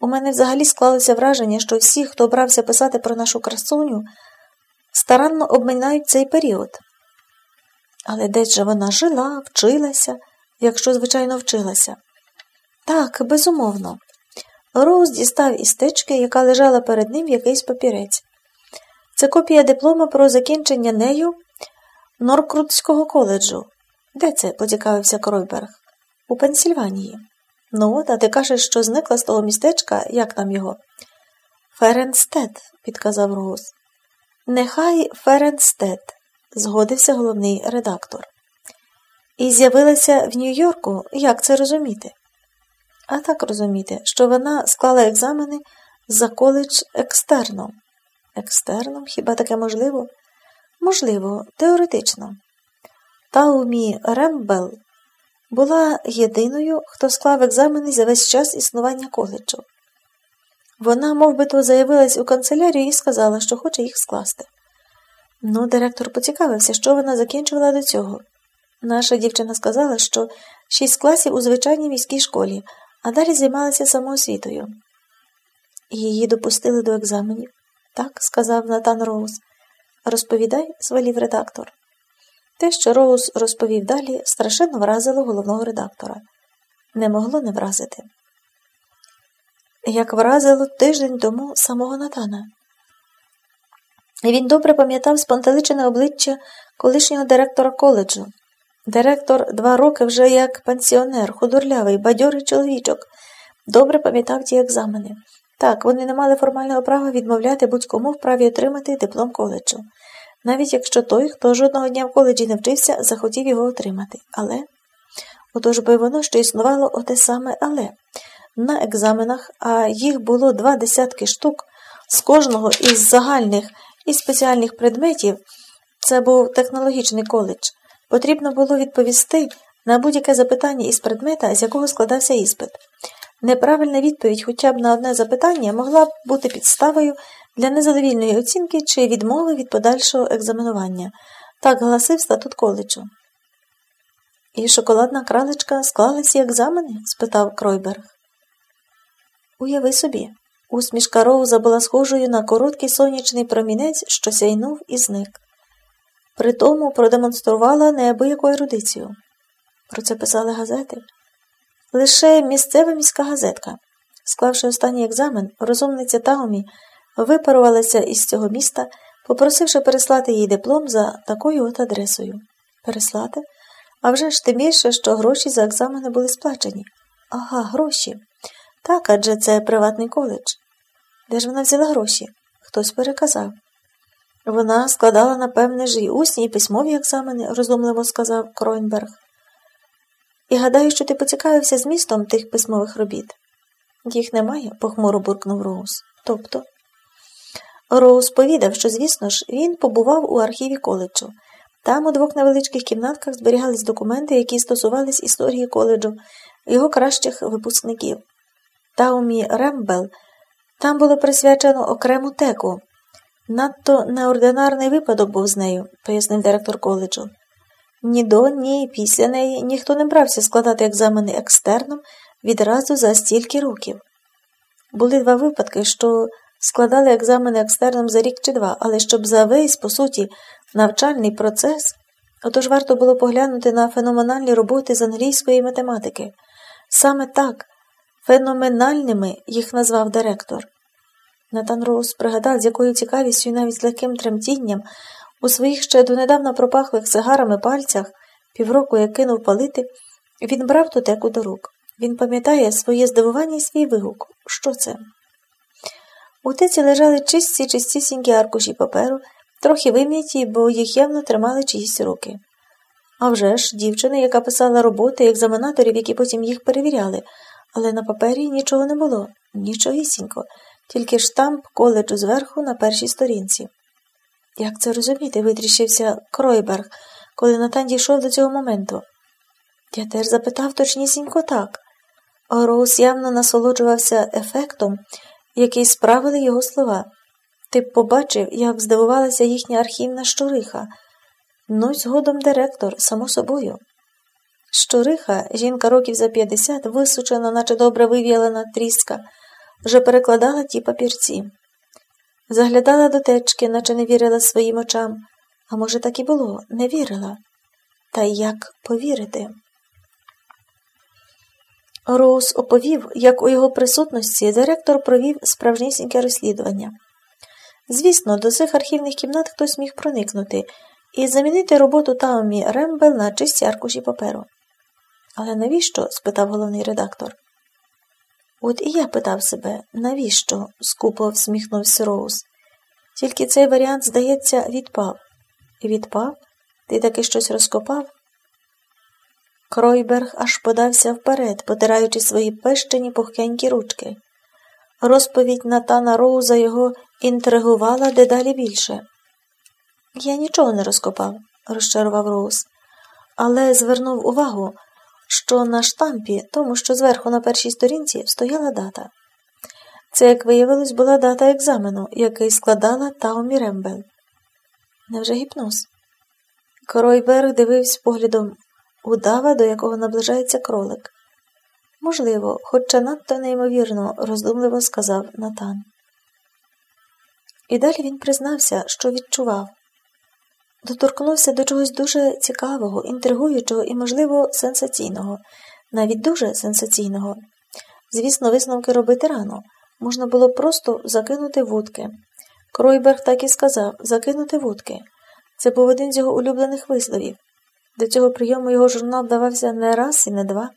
У мене взагалі склалося враження, що всі, хто брався писати про нашу красуню, старанно обминають цей період. Але десь же вона жила, вчилася, якщо, звичайно, вчилася. Так, безумовно. Роуз дістав із течки, яка лежала перед ним якийсь папірець. Це копія диплома про закінчення нею Норкрутського коледжу. Де це? поцікавився Кройберг. У Пенсільванії. Ну от, а ти кажеш, що зникла з того містечка, як там його? Ференстед, підказав Роуз. Нехай Ференстед, згодився головний редактор. І з'явилася в Нью-Йорку, як це розуміти? А так розуміти, що вона склала екзамени за коледж екстерном. Екстерном? Хіба таке можливо? Можливо, теоретично. Таумі Рембел була єдиною, хто склав екзамени за весь час існування коледжу. Вона, мовбито, заявилась у канцелярію і сказала, що хоче їх скласти. Ну, директор поцікавився, що вона закінчувала до цього. Наша дівчина сказала, що шість класів у звичайній міській школі, а далі займалася самоосвітою. Її допустили до екзаменів. Так, сказав Натан Роуз. Розповідай, звелів редактор. Те, що Роуз розповів далі, страшенно вразило головного редактора. Не могло не вразити. Як вразило тиждень тому самого Натана. Він добре пам'ятав спонтеличене обличчя колишнього директора коледжу. Директор два роки вже як пенсіонер, худорлявий, бадьорий чоловічок, добре пам'ятав ті екзамени. Так, вони не мали формального права відмовляти будь-кому в праві отримати диплом коледжу, навіть якщо той, хто жодного дня в коледжі не вчився, захотів його отримати. Але отож би воно що існувало оте саме але. На екзаменах, а їх було два десятки штук, з кожного із загальних і спеціальних предметів, це був технологічний коледж, потрібно було відповісти на будь-яке запитання із предмета, з якого складався іспит. Неправильна відповідь хоча б на одне запитання могла б бути підставою для незадовільної оцінки чи відмови від подальшого екзаменування. Так гласив статут коледжу. І шоколадна кралечка склала всі екзамени? спитав Кройберг. Уяви собі, усмішка Роуза була схожою на короткий сонячний промінець, що сяйнув і зник. Притому продемонструвала неабияку ерудицію. Про це писали газети. Лише місцева міська газетка. Склавши останній екзамен, розумниця Таумі випарувалася із цього міста, попросивши переслати їй диплом за такою от адресою. Переслати? А вже ж тим більше, що гроші за екзамени були сплачені. Ага, гроші. Так, адже це приватний коледж. Де ж вона взяла гроші? Хтось переказав. Вона складала, напевне, ж і усні і письмові екзамени, розумливо сказав Кройнберг. І гадаю, що ти поцікавився змістом тих письмових робіт. Їх немає, похмуро буркнув Роуз. Тобто. Роуз повідав, що, звісно ж, він побував у архіві коледжу. Там у двох невеличких кімнатках зберігались документи, які стосувались історії коледжу, його кращих випускників. Таумі Рембел там було присвячено окрему теку. Надто неординарний випадок був з нею, пояснив директор коледжу. Ні до, ні після неї ніхто не брався складати екзамени екстерном відразу за стільки років. Були два випадки, що складали екзамени екстерном за рік чи два, але щоб за весь, по суті, навчальний процес, отож варто було поглянути на феноменальні роботи з англійської математики. Саме так, феноменальними їх назвав директор. Натан Роуз пригадав, з якою цікавістю і навіть з легким тремтінням у своїх ще донедавна пропахлих сигарами пальцях, півроку як кинув палити, він брав тутеку до рук. Він пам'ятає своє здивування і свій вигук. Що це? У теці лежали чисті, чистісінькі аркуші паперу, трохи вим'яті, бо їх явно тримали чиїсь руки. А вже ж, дівчина, яка писала роботи екзаменаторів, які потім їх перевіряли, але на папері нічого не було, нічогісінько, тільки штамп коледжу зверху на першій сторінці. Як це розуміти? витріщився Кройберг, коли Натан дійшов до цього моменту. Я теж запитав точнісінько так. Ороус явно насолоджувався ефектом, який справили його слова. Ти б побачив, як здивувалася їхня архівна щуриха. Ну й згодом директор, само собою. Щуриха, жінка років за 50, висучена, наче добре вив'ялена тріска, вже перекладала ті папірці. Заглядала до теки, наче не вірила своїм очам. А може, так і було, не вірила. Та як повірити? Роуз оповів, як у його присутності директор провів справжнісіньке розслідування. Звісно, до цих архівних кімнат хтось міг проникнути і замінити роботу Таумі Рембел на чисті аркуші паперу. Але навіщо? спитав головний редактор. От і я питав себе, навіщо? скупо всміхнувся Роуз. Тільки цей варіант, здається, відпав. Відпав? Ти таки щось розкопав? Кройберг аж подався вперед, потираючи свої пещені пухкенькі ручки. Розповідь Натана Роуза його інтригувала дедалі більше. Я нічого не розкопав, розчарував Роуз, але звернув увагу, що на штампі, тому що зверху на першій сторінці, стояла дата. Це, як виявилось, була дата екзамену, який складала Таумі Рембел. Невже гіпноз? Кройберг дивився поглядом удава, до якого наближається кролик. Можливо, хоча надто неймовірно, роздумливо сказав Натан. І далі він признався, що відчував. Доторкнувся до чогось дуже цікавого, інтригуючого і, можливо, сенсаційного, навіть дуже сенсаційного. Звісно, висновки робити рано. Можна було просто закинути вудки. Кройберг так і сказав закинути вудки. Це був один з його улюблених висловів. До цього прийому його журнал вдавався не раз і не два.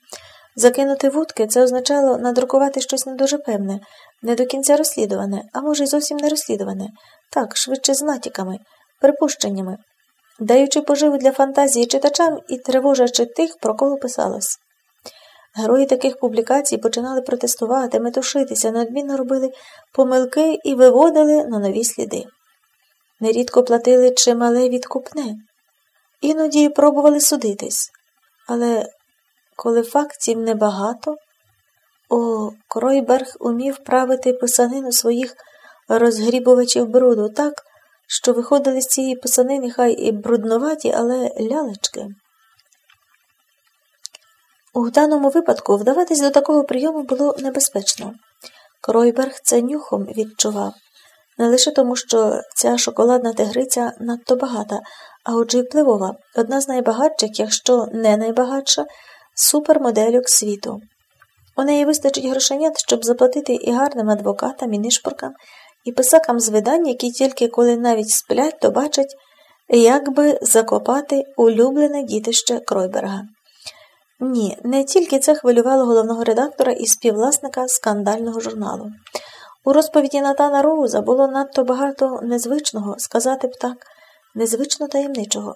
Закинути вудки це означало надрукувати щось не дуже певне, не до кінця розслідуване, а може й зовсім не розслідуване, так, швидше з натяками, припущеннями, даючи поживу для фантазії читачам і тривожачи тих, про кого писалось. Герої таких публікацій починали протестувати, метушитися, неодмінно робили помилки і виводили на нові сліди. Нерідко платили чимале відкупне, іноді пробували судитись, але коли фактів небагато, о, Кройберг умів правити писанину своїх розгрібувачів бруду так, що виходили з цієї писанини хай і брудноваті, але лялечки. У даному випадку вдаватись до такого прийому було небезпечно. Кройберг це нюхом відчував, не лише тому, що ця шоколадна тигриця надто багата, а отже й впливова, одна з найбагатших, якщо не найбагатша, супермодельок світу. У неї вистачить грошенят, щоб заплатити і гарним адвокатам, і нишпоркам, і писакам з видань, які тільки коли навіть сплять, то бачать, як би закопати улюблене дітище Кройберга. Ні, не тільки це хвилювало головного редактора і співвласника скандального журналу. У розповіді Натана Роуза було надто багато незвичного, сказати б так, незвично таємничого.